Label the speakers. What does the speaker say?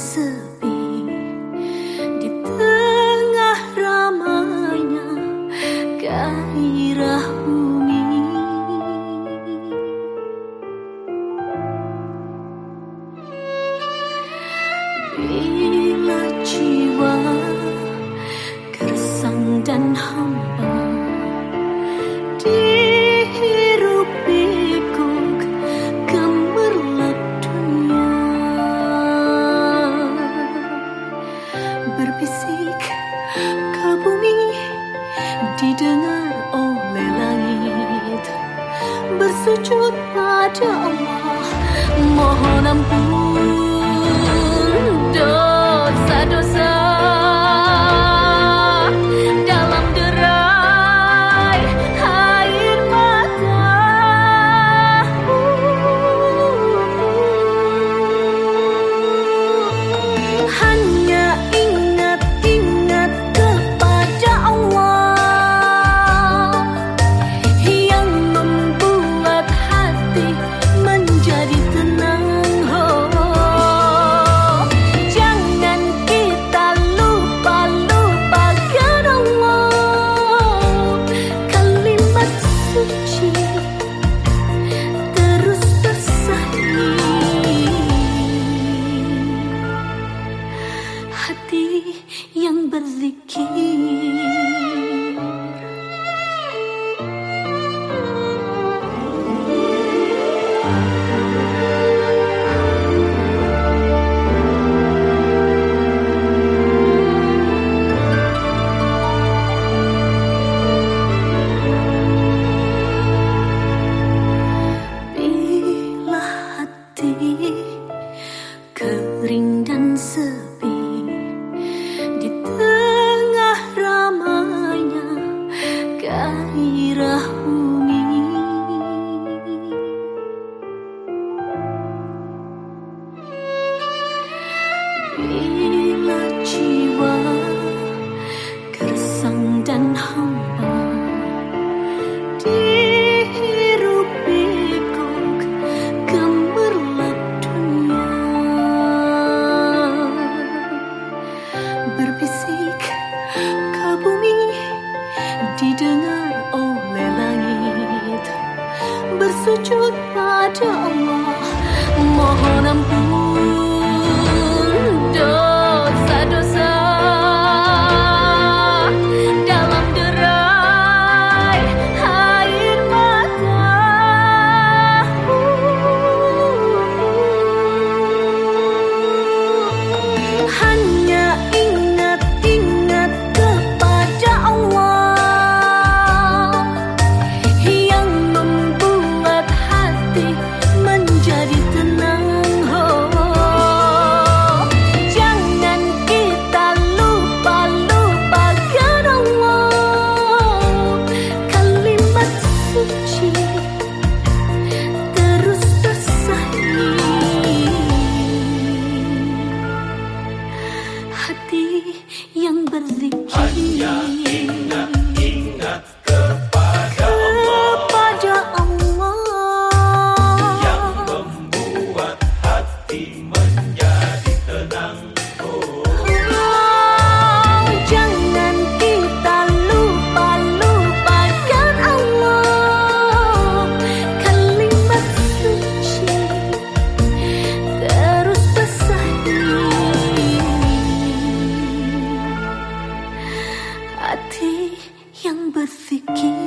Speaker 1: 四 sampai langit. Bersujud pada Allah Mohon ampun hati yang berzikir. Bila hati kering 我。suçun acı berpikir